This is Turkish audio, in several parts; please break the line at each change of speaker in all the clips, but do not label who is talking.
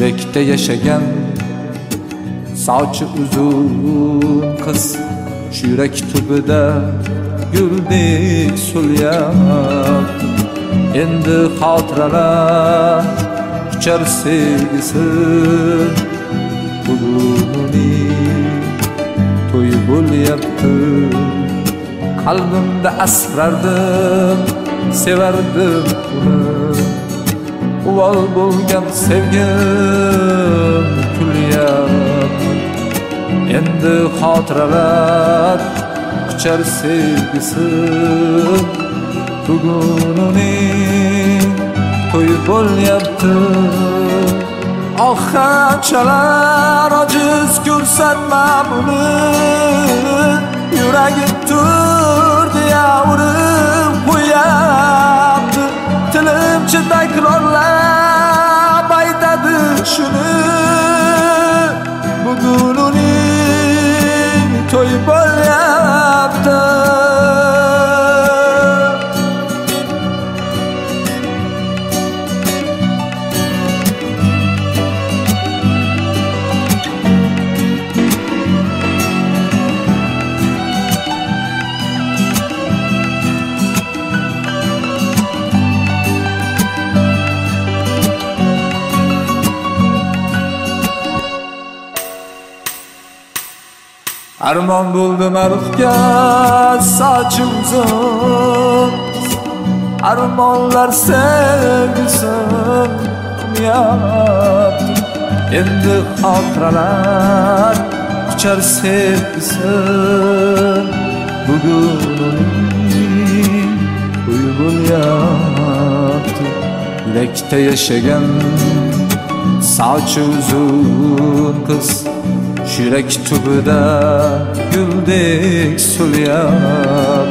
yurakda yashagan sochi uzun shu yurak tubida guldek so'lyapti endi xotiralar uchar sevgisi bugun uning to'yi bo'lyapti qalbimda asrardim sevardim uni uvol bo'lgan sevgim kulyapti endi xotiralar quchar sevgisi. Bugun uning to'yi bo'lyapti oh qanchalar ojiz ko'rsatmam uni yuragim turdi urib uning to'yi armon bo'ldim arifga sochi uzun armonlar sevgisin unyapti endi xotiralar quchar sevgisin bugun uning to'yi bo'lyapti yurakda yashagan sochi uzun qiz Yürek tubida guldek sulyap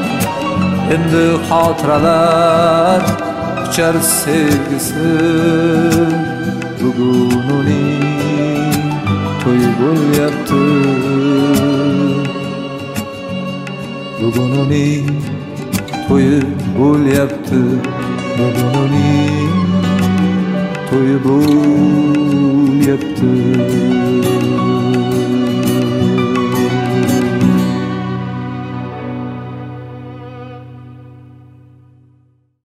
Endi xotiralar uchar sevgisi. Bugun uning to'yi bo'lyapti Bugun uning to'yi bo'lyapti Bugun uning to'yi